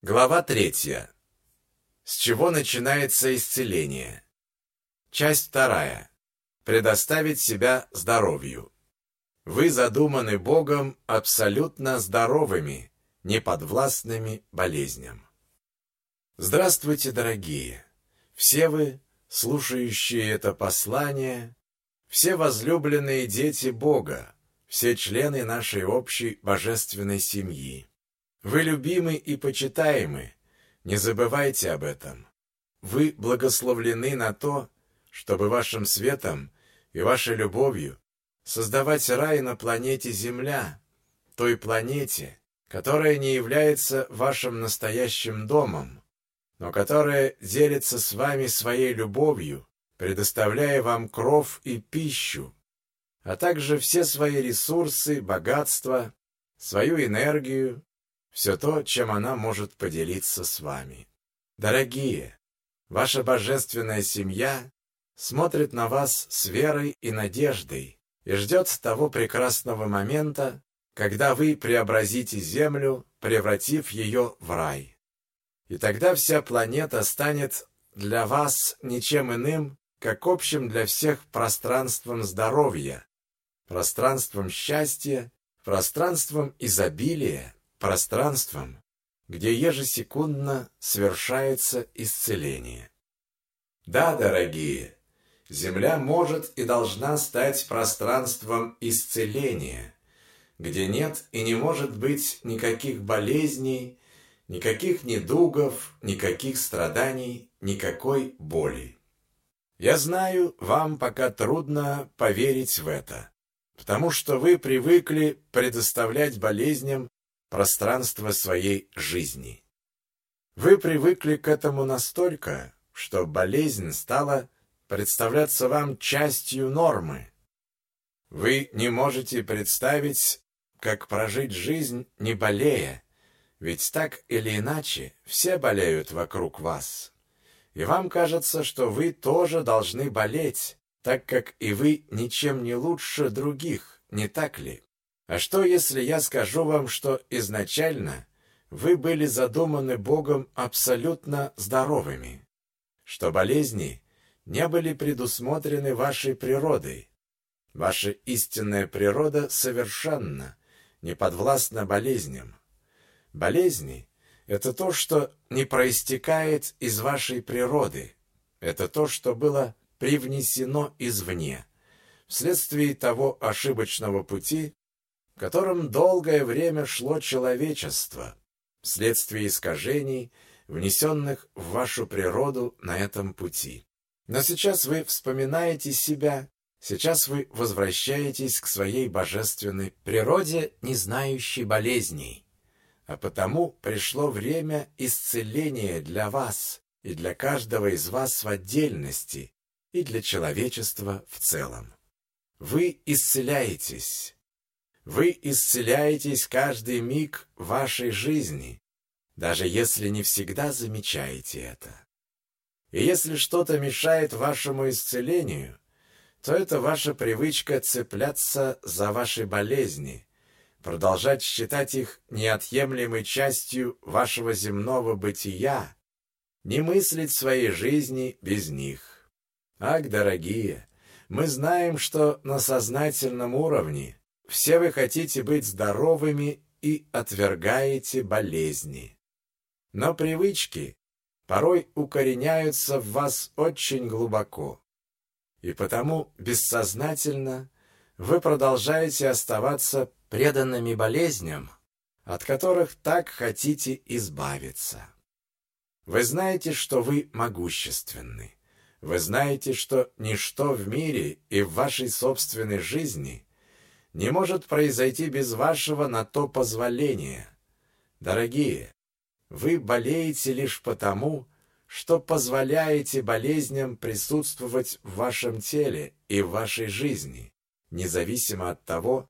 Глава третья. С чего начинается исцеление? Часть вторая. Предоставить себя здоровью. Вы задуманы Богом абсолютно здоровыми, неподвластными болезням. Здравствуйте, дорогие! Все вы, слушающие это послание, все возлюбленные дети Бога, все члены нашей общей божественной семьи. Вы любимы и почитаемы, не забывайте об этом. Вы благословлены на то, чтобы вашим светом и вашей любовью создавать рай на планете Земля, той планете, которая не является вашим настоящим домом, но которая делится с вами своей любовью, предоставляя вам кров и пищу, а также все свои ресурсы, богатства, свою энергию, все то, чем она может поделиться с вами. Дорогие, ваша божественная семья смотрит на вас с верой и надеждой и ждет того прекрасного момента, когда вы преобразите Землю, превратив ее в рай. И тогда вся планета станет для вас ничем иным, как общим для всех пространством здоровья, пространством счастья, пространством изобилия, пространством, где ежесекундно совершается исцеление. Да, дорогие, Земля может и должна стать пространством исцеления, где нет и не может быть никаких болезней, никаких недугов, никаких страданий, никакой боли. Я знаю, вам пока трудно поверить в это, потому что вы привыкли предоставлять болезням пространство своей жизни. Вы привыкли к этому настолько, что болезнь стала представляться вам частью нормы. Вы не можете представить, как прожить жизнь, не болея, ведь так или иначе все болеют вокруг вас. И вам кажется, что вы тоже должны болеть, так как и вы ничем не лучше других, не так ли? А что, если я скажу вам, что изначально вы были задуманы Богом абсолютно здоровыми, что болезни не были предусмотрены вашей природой? Ваша истинная природа совершенна, не подвластна болезням. Болезни – это то, что не проистекает из вашей природы. Это то, что было привнесено извне, вследствие того ошибочного пути, которым долгое время шло человечество, вследствие искажений, внесенных в вашу природу на этом пути. Но сейчас вы вспоминаете себя, сейчас вы возвращаетесь к своей божественной природе, не знающей болезней. А потому пришло время исцеления для вас и для каждого из вас в отдельности, и для человечества в целом. Вы исцеляетесь. Вы исцеляетесь каждый миг вашей жизни, даже если не всегда замечаете это. И если что-то мешает вашему исцелению, то это ваша привычка цепляться за ваши болезни, продолжать считать их неотъемлемой частью вашего земного бытия, не мыслить своей жизни без них. Ах, дорогие, мы знаем, что на сознательном уровне все вы хотите быть здоровыми и отвергаете болезни. Но привычки порой укореняются в вас очень глубоко. И потому бессознательно вы продолжаете оставаться преданными болезням, от которых так хотите избавиться. Вы знаете, что вы могущественны. Вы знаете, что ничто в мире и в вашей собственной жизни не может произойти без вашего на то позволения. Дорогие, вы болеете лишь потому, что позволяете болезням присутствовать в вашем теле и в вашей жизни, независимо от того,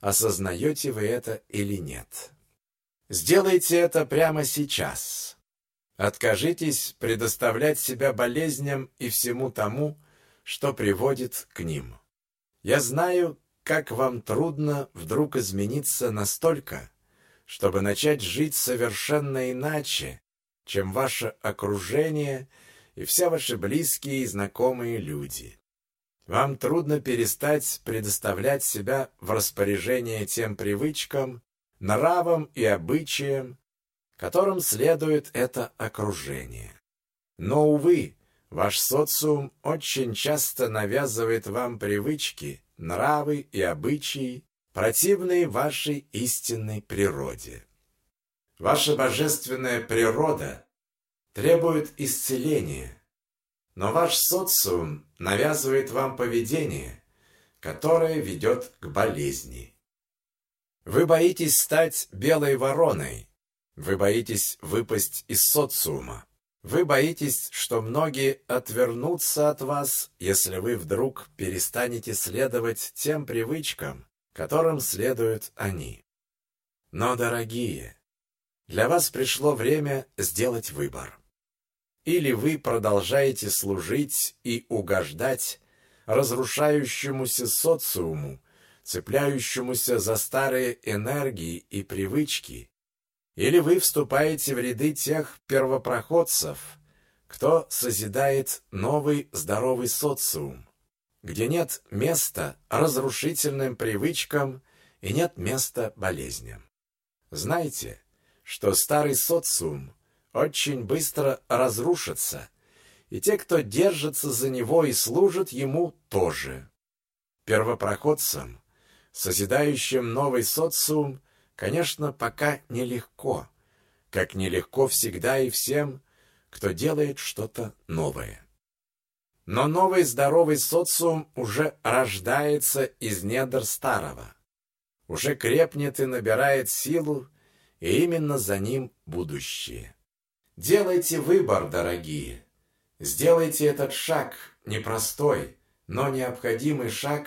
осознаете вы это или нет. Сделайте это прямо сейчас. Откажитесь предоставлять себя болезням и всему тому, что приводит к ним. Я знаю, как вам трудно вдруг измениться настолько, чтобы начать жить совершенно иначе, чем ваше окружение и все ваши близкие и знакомые люди. Вам трудно перестать предоставлять себя в распоряжение тем привычкам, нравам и обычаям, которым следует это окружение. Но, увы, ваш социум очень часто навязывает вам привычки, нравы и обычаи, противные вашей истинной природе. Ваша божественная природа требует исцеления, но ваш социум навязывает вам поведение, которое ведет к болезни. Вы боитесь стать белой вороной, вы боитесь выпасть из социума. Вы боитесь, что многие отвернутся от вас, если вы вдруг перестанете следовать тем привычкам, которым следуют они. Но, дорогие, для вас пришло время сделать выбор. Или вы продолжаете служить и угождать разрушающемуся социуму, цепляющемуся за старые энергии и привычки, или вы вступаете в ряды тех первопроходцев, кто созидает новый здоровый социум, где нет места разрушительным привычкам и нет места болезням. Знайте, что старый социум очень быстро разрушится, и те, кто держится за него и служат ему, тоже. Первопроходцам, созидающим новый социум, Конечно, пока нелегко, как нелегко всегда и всем, кто делает что-то новое. Но новый здоровый социум уже рождается из недр старого, уже крепнет и набирает силу, и именно за ним будущее. Делайте выбор, дорогие. Сделайте этот шаг, непростой, но необходимый шаг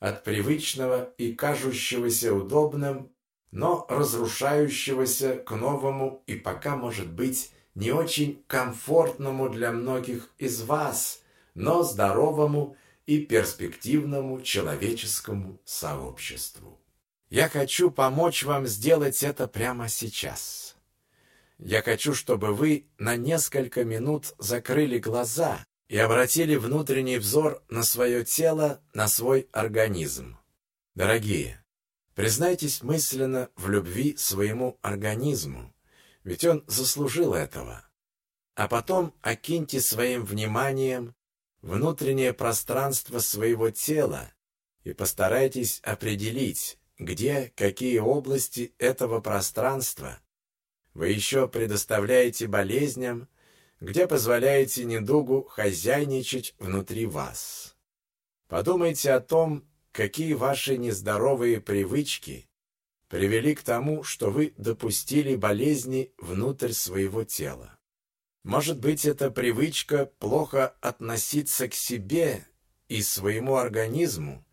от привычного и кажущегося удобным но разрушающегося к новому и пока, может быть, не очень комфортному для многих из вас, но здоровому и перспективному человеческому сообществу. Я хочу помочь вам сделать это прямо сейчас. Я хочу, чтобы вы на несколько минут закрыли глаза и обратили внутренний взор на свое тело, на свой организм. Дорогие, Признайтесь мысленно в любви своему организму, ведь он заслужил этого. А потом окиньте своим вниманием внутреннее пространство своего тела и постарайтесь определить, где, какие области этого пространства вы еще предоставляете болезням, где позволяете недугу хозяйничать внутри вас. Подумайте о том, какие ваши нездоровые привычки привели к тому, что вы допустили болезни внутрь своего тела. Может быть, это привычка плохо относиться к себе и своему организму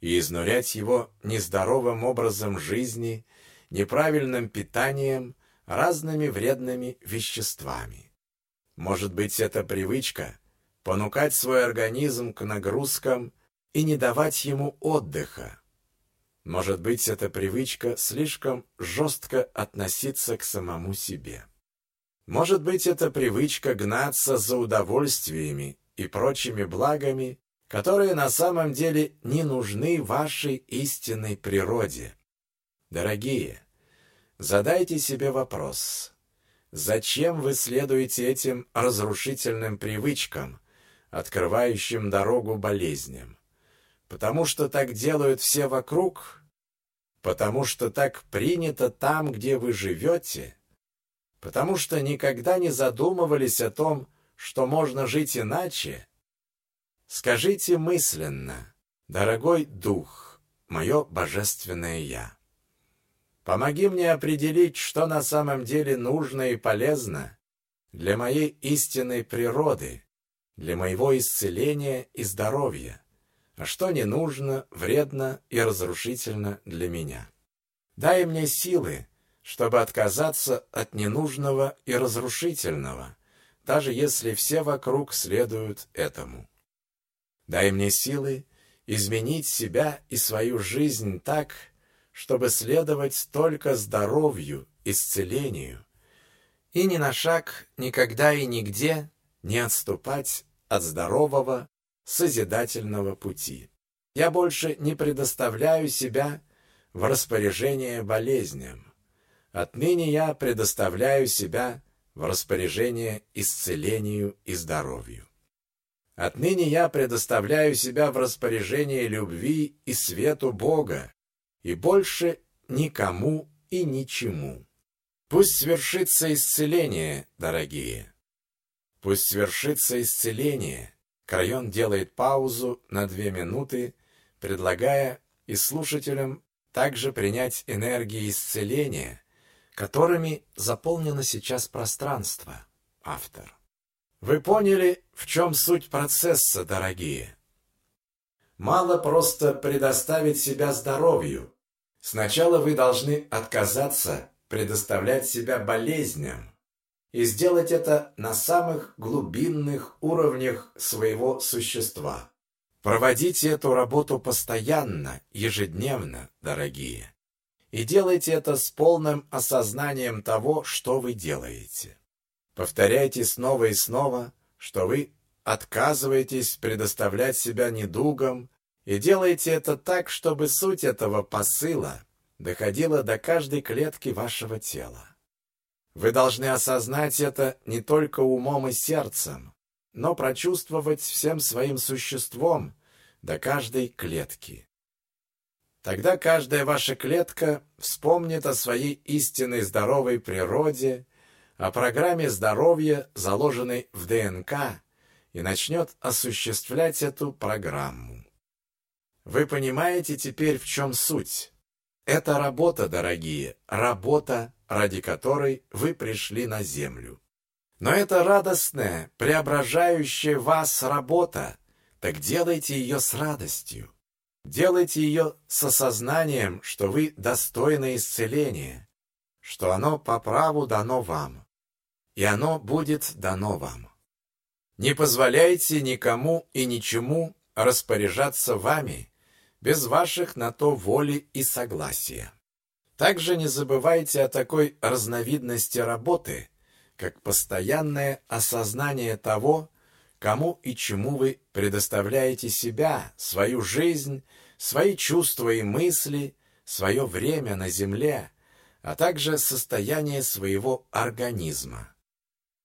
и изнурять его нездоровым образом жизни, неправильным питанием, разными вредными веществами. Может быть, это привычка понукать свой организм к нагрузкам и не давать ему отдыха. Может быть, эта привычка слишком жестко относиться к самому себе. Может быть, это привычка гнаться за удовольствиями и прочими благами, которые на самом деле не нужны вашей истинной природе. Дорогие, задайте себе вопрос. Зачем вы следуете этим разрушительным привычкам, открывающим дорогу болезням? Потому что так делают все вокруг? Потому что так принято там, где вы живете? Потому что никогда не задумывались о том, что можно жить иначе? Скажите мысленно, дорогой дух, мое божественное Я. Помоги мне определить, что на самом деле нужно и полезно для моей истинной природы, для моего исцеления и здоровья что не нужно, вредно и разрушительно для меня. Дай мне силы, чтобы отказаться от ненужного и разрушительного, даже если все вокруг следуют этому. Дай мне силы изменить себя и свою жизнь так, чтобы следовать только здоровью, исцелению, и ни на шаг, никогда и нигде не отступать от здорового, созидательного пути. Я больше не предоставляю себя в распоряжение болезням. Отныне я предоставляю себя в распоряжение исцелению и здоровью. Отныне я предоставляю себя в распоряжение любви и свету Бога, и больше никому и ничему. Пусть свершится исцеление, дорогие. Пусть свершится исцеление. Крайон делает паузу на две минуты, предлагая и слушателям также принять энергии исцеления, которыми заполнено сейчас пространство. Автор. Вы поняли, в чем суть процесса, дорогие? Мало просто предоставить себя здоровью. Сначала вы должны отказаться предоставлять себя болезням и сделать это на самых глубинных уровнях своего существа. Проводите эту работу постоянно, ежедневно, дорогие. И делайте это с полным осознанием того, что вы делаете. Повторяйте снова и снова, что вы отказываетесь предоставлять себя недугам, и делайте это так, чтобы суть этого посыла доходила до каждой клетки вашего тела. Вы должны осознать это не только умом и сердцем, но прочувствовать всем своим существом до каждой клетки. Тогда каждая ваша клетка вспомнит о своей истинной здоровой природе, о программе здоровья, заложенной в ДНК, и начнет осуществлять эту программу. Вы понимаете теперь, в чем суть? Это работа, дорогие, работа, ради которой вы пришли на землю. Но это радостная, преображающая вас работа, так делайте ее с радостью. Делайте ее с осознанием, что вы достойны исцеления, что оно по праву дано вам, и оно будет дано вам. Не позволяйте никому и ничему распоряжаться вами, без ваших на то воли и согласия. Также не забывайте о такой разновидности работы, как постоянное осознание того, кому и чему вы предоставляете себя, свою жизнь, свои чувства и мысли, свое время на земле, а также состояние своего организма.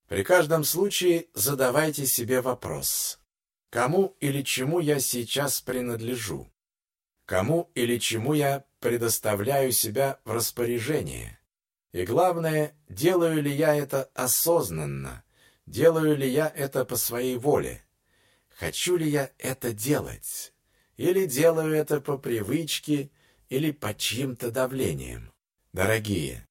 При каждом случае задавайте себе вопрос, кому или чему я сейчас принадлежу? кому или чему я предоставляю себя в распоряжение. И главное, делаю ли я это осознанно, делаю ли я это по своей воле, хочу ли я это делать, или делаю это по привычке или по чьим-то давлением. Дорогие,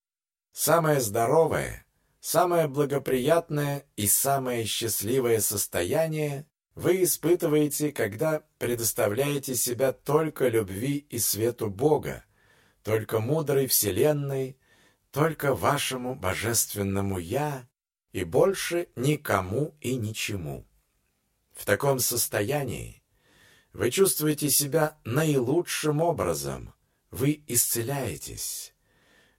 самое здоровое, самое благоприятное и самое счастливое состояние вы испытываете, когда предоставляете себя только любви и свету Бога, только мудрой Вселенной, только вашему божественному «Я» и больше никому и ничему. В таком состоянии вы чувствуете себя наилучшим образом, вы исцеляетесь,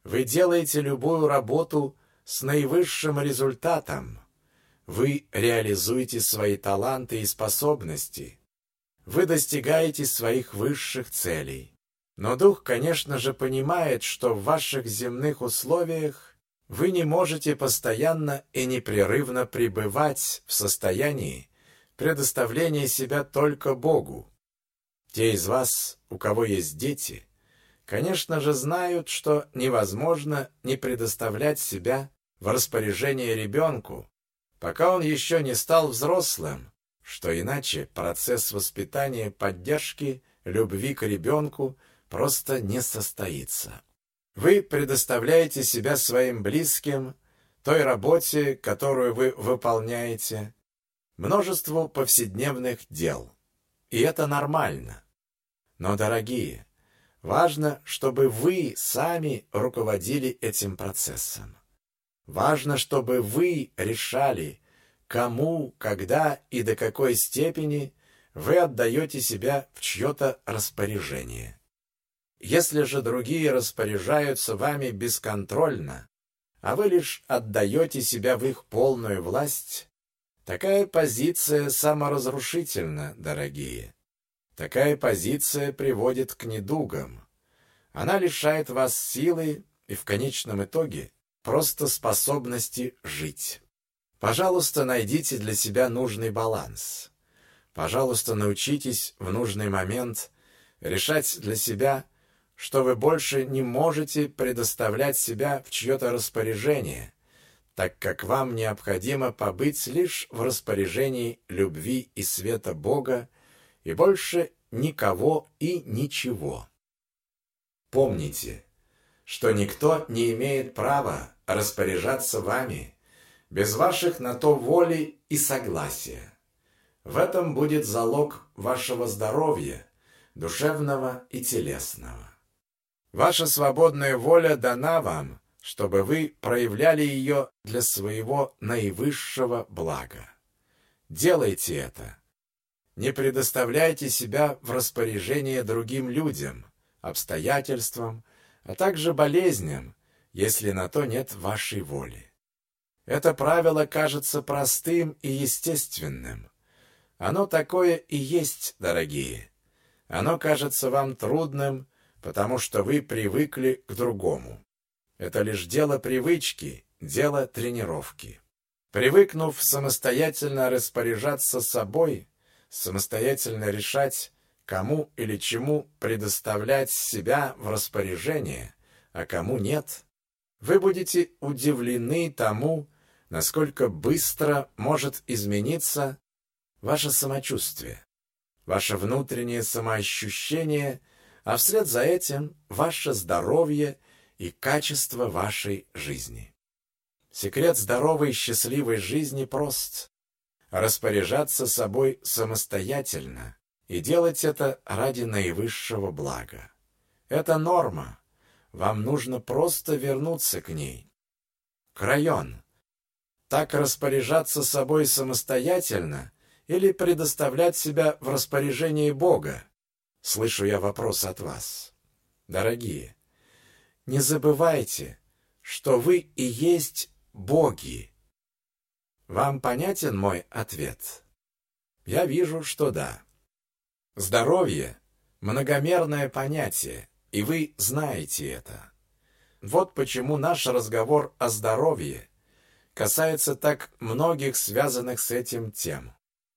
вы делаете любую работу с наивысшим результатом, вы реализуете свои таланты и способности. Вы достигаете своих высших целей. Но дух, конечно же, понимает, что в ваших земных условиях вы не можете постоянно и непрерывно пребывать в состоянии предоставления себя только Богу. Те из вас, у кого есть дети, конечно же, знают, что невозможно не предоставлять себя в распоряжение ребенку, пока он еще не стал взрослым, что иначе процесс воспитания поддержки, любви к ребенку просто не состоится. Вы предоставляете себя своим близким, той работе, которую вы выполняете, множеству повседневных дел. И это нормально. Но, дорогие, важно, чтобы вы сами руководили этим процессом. Важно, чтобы вы решали, кому, когда и до какой степени вы отдаете себя в чье-то распоряжение. Если же другие распоряжаются вами бесконтрольно, а вы лишь отдаете себя в их полную власть, такая позиция саморазрушительна, дорогие. Такая позиция приводит к недугам. Она лишает вас силы и в конечном итоге просто способности жить. Пожалуйста, найдите для себя нужный баланс. Пожалуйста, научитесь в нужный момент решать для себя, что вы больше не можете предоставлять себя в чье-то распоряжение, так как вам необходимо побыть лишь в распоряжении любви и света Бога и больше никого и ничего. Помните, что никто не имеет права распоряжаться вами без ваших на то воли и согласия. В этом будет залог вашего здоровья, душевного и телесного. Ваша свободная воля дана вам, чтобы вы проявляли ее для своего наивысшего блага. Делайте это. Не предоставляйте себя в распоряжение другим людям, обстоятельствам, а также болезням, если на то нет вашей воли. Это правило кажется простым и естественным. Оно такое и есть, дорогие. Оно кажется вам трудным, потому что вы привыкли к другому. Это лишь дело привычки, дело тренировки. Привыкнув самостоятельно распоряжаться собой, самостоятельно решать, кому или чему предоставлять себя в распоряжение, а кому нет, вы будете удивлены тому, насколько быстро может измениться ваше самочувствие, ваше внутреннее самоощущение, а вслед за этим ваше здоровье и качество вашей жизни. Секрет здоровой и счастливой жизни прост распоряжаться собой самостоятельно и делать это ради наивысшего блага. Это норма. Вам нужно просто вернуться к ней. Крайон. Так распоряжаться собой самостоятельно или предоставлять себя в распоряжении Бога? Слышу я вопрос от вас. Дорогие, не забывайте, что вы и есть боги. Вам понятен мой ответ? Я вижу, что да. Здоровье – многомерное понятие, и вы знаете это. Вот почему наш разговор о здоровье касается так многих связанных с этим тем.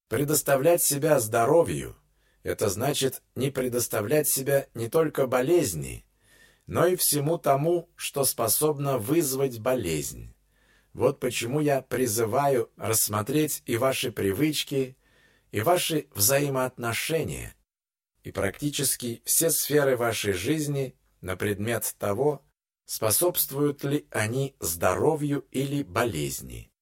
Предоставлять себя здоровью – это значит не предоставлять себя не только болезни, но и всему тому, что способно вызвать болезнь. Вот почему я призываю рассмотреть и ваши привычки, и ваши взаимоотношения, и практически все сферы вашей жизни на предмет того, способствуют ли они здоровью или болезни.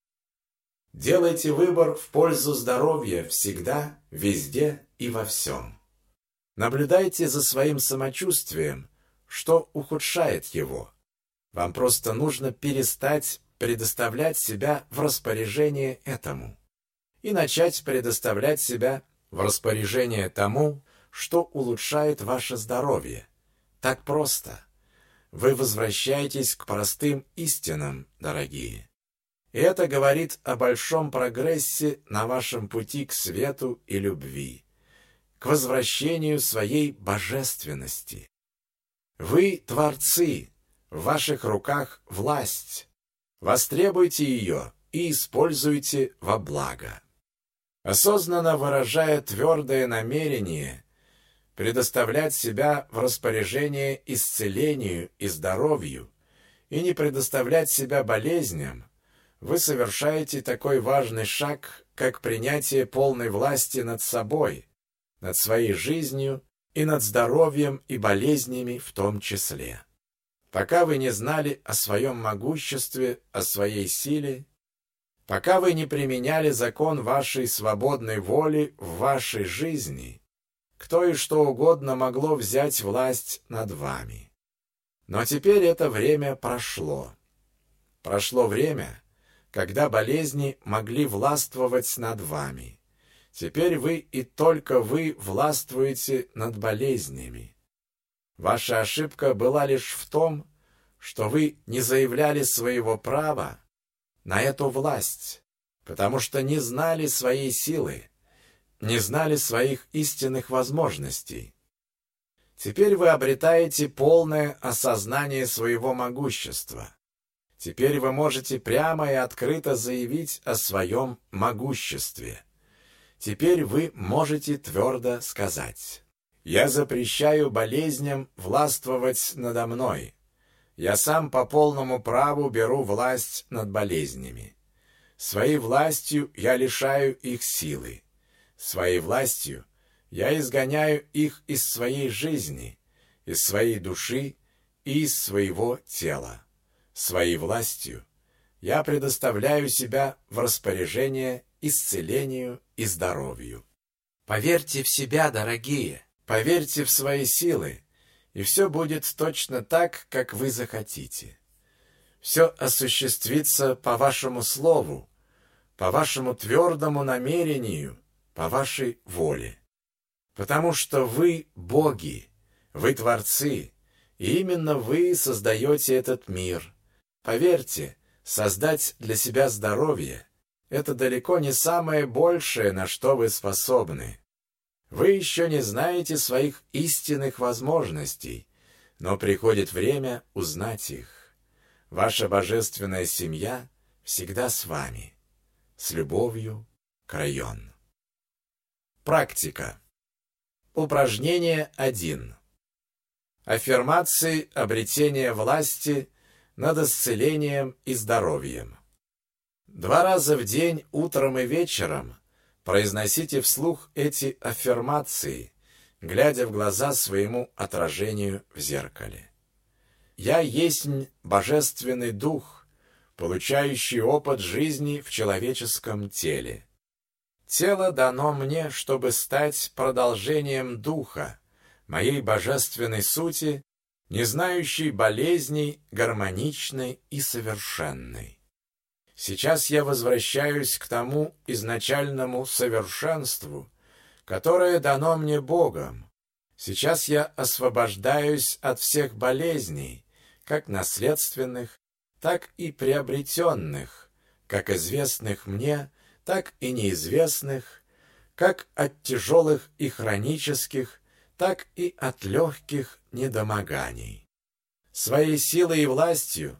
Делайте выбор в пользу здоровья всегда, везде и во всем. Наблюдайте за своим самочувствием, что ухудшает его. Вам просто нужно перестать предоставлять себя в распоряжение этому и начать предоставлять себя в распоряжение тому, что улучшает ваше здоровье. Так просто. Вы возвращаетесь к простым истинам, дорогие. И это говорит о большом прогрессе на вашем пути к свету и любви, к возвращению своей божественности. Вы творцы, в ваших руках власть, Востребуйте ее и используйте во благо. Осознанно выражая твердое намерение предоставлять себя в распоряжение исцелению и здоровью и не предоставлять себя болезням, вы совершаете такой важный шаг, как принятие полной власти над собой, над своей жизнью и над здоровьем и болезнями в том числе. Пока вы не знали о своем могуществе, о своей силе, пока вы не применяли закон вашей свободной воли в вашей жизни, кто и что угодно могло взять власть над вами. Но теперь это время прошло. Прошло время, когда болезни могли властвовать над вами. Теперь вы и только вы властвуете над болезнями. Ваша ошибка была лишь в том, что вы не заявляли своего права на эту власть, потому что не знали своей силы, не знали своих истинных возможностей. Теперь вы обретаете полное осознание своего могущества. Теперь вы можете прямо и открыто заявить о своем могуществе. Теперь вы можете твердо сказать «Я запрещаю болезням властвовать надо мной». Я сам по полному праву беру власть над болезнями. Своей властью я лишаю их силы. Своей властью я изгоняю их из своей жизни, из своей души и из своего тела. Своей властью я предоставляю себя в распоряжение исцелению и здоровью. Поверьте в себя, дорогие, поверьте в свои силы, и все будет точно так, как вы захотите. Все осуществится по вашему слову, по вашему твердому намерению, по вашей воле. Потому что вы боги, вы творцы, и именно вы создаете этот мир. Поверьте, создать для себя здоровье – это далеко не самое большее, на что вы способны. Вы еще не знаете своих истинных возможностей, но приходит время узнать их. Ваша божественная семья всегда с вами. С любовью, Крайон. Практика. Упражнение 1. Аффирмации обретения власти над исцелением и здоровьем. Два раза в день, утром и вечером, Произносите вслух эти аффирмации, глядя в глаза своему отражению в зеркале. «Я есть божественный дух, получающий опыт жизни в человеческом теле. Тело дано мне, чтобы стать продолжением духа, моей божественной сути, не знающей болезней, гармоничной и совершенной. Сейчас я возвращаюсь к тому изначальному совершенству, которое дано мне Богом. Сейчас я освобождаюсь от всех болезней, как наследственных, так и приобретенных, как известных мне, так и неизвестных, как от тяжелых и хронических, так и от легких недомоганий. Своей силой и властью,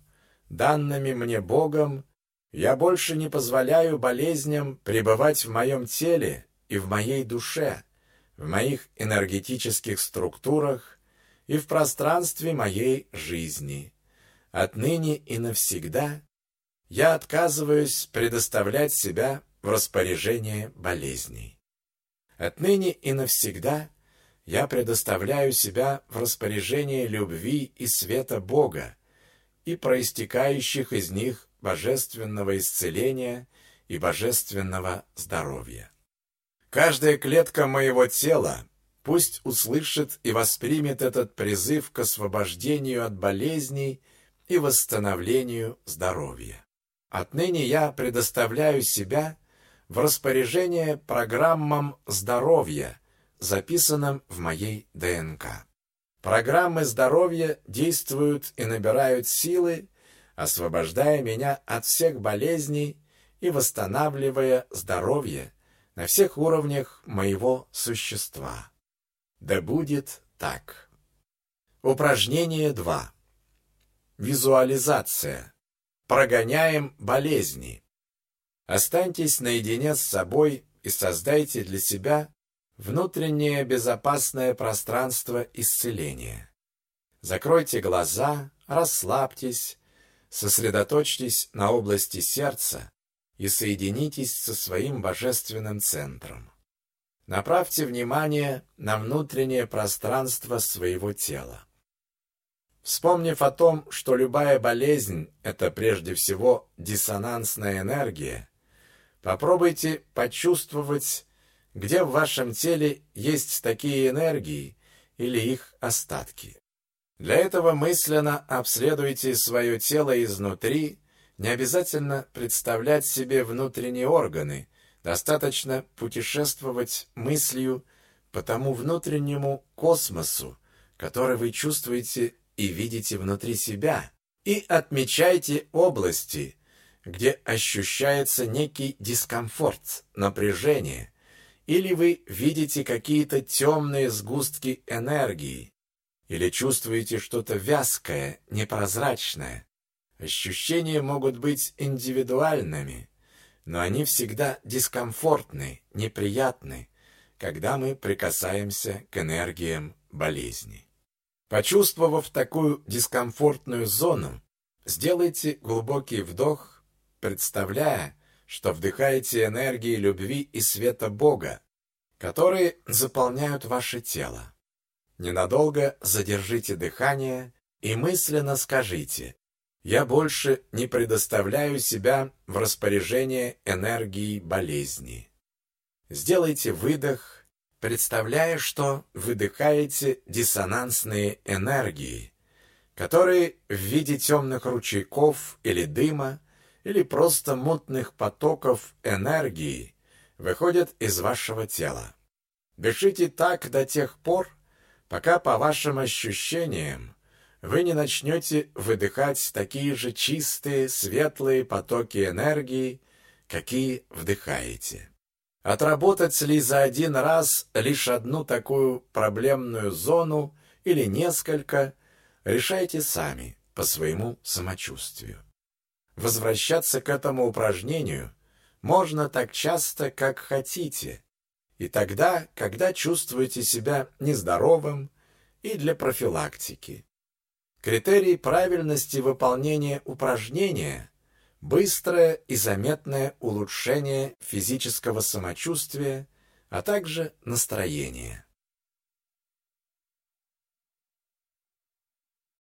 данными мне Богом, я больше не позволяю болезням пребывать в моем теле и в моей душе, в моих энергетических структурах и в пространстве моей жизни. Отныне и навсегда я отказываюсь предоставлять себя в распоряжение болезней. Отныне и навсегда я предоставляю себя в распоряжение любви и света Бога и проистекающих из них божественного исцеления и божественного здоровья. Каждая клетка моего тела пусть услышит и воспримет этот призыв к освобождению от болезней и восстановлению здоровья. Отныне я предоставляю себя в распоряжение программам здоровья, записанным в моей ДНК. Программы здоровья действуют и набирают силы освобождая меня от всех болезней и восстанавливая здоровье на всех уровнях моего существа. Да будет так. Упражнение 2. Визуализация. Прогоняем болезни. Останьтесь наедине с собой и создайте для себя внутреннее безопасное пространство исцеления. Закройте глаза, расслабьтесь, Сосредоточьтесь на области сердца и соединитесь со своим божественным центром. Направьте внимание на внутреннее пространство своего тела. Вспомнив о том, что любая болезнь – это прежде всего диссонансная энергия, попробуйте почувствовать, где в вашем теле есть такие энергии или их остатки. Для этого мысленно обследуйте свое тело изнутри, не обязательно представлять себе внутренние органы, достаточно путешествовать мыслью по тому внутреннему космосу, который вы чувствуете и видите внутри себя, и отмечайте области, где ощущается некий дискомфорт, напряжение, или вы видите какие-то темные сгустки энергии, или чувствуете что-то вязкое, непрозрачное. Ощущения могут быть индивидуальными, но они всегда дискомфортны, неприятны, когда мы прикасаемся к энергиям болезни. Почувствовав такую дискомфортную зону, сделайте глубокий вдох, представляя, что вдыхаете энергии любви и света Бога, которые заполняют ваше тело. Ненадолго задержите дыхание и мысленно скажите «Я больше не предоставляю себя в распоряжение энергии болезни». Сделайте выдох, представляя, что выдыхаете диссонансные энергии, которые в виде темных ручейков или дыма или просто мутных потоков энергии выходят из вашего тела. Дышите так до тех пор, пока по вашим ощущениям вы не начнете выдыхать такие же чистые, светлые потоки энергии, какие вдыхаете. Отработать ли за один раз лишь одну такую проблемную зону или несколько, решайте сами по своему самочувствию. Возвращаться к этому упражнению можно так часто, как хотите, и тогда, когда чувствуете себя нездоровым, и для профилактики. Критерий правильности выполнения упражнения – быстрое и заметное улучшение физического самочувствия, а также настроения.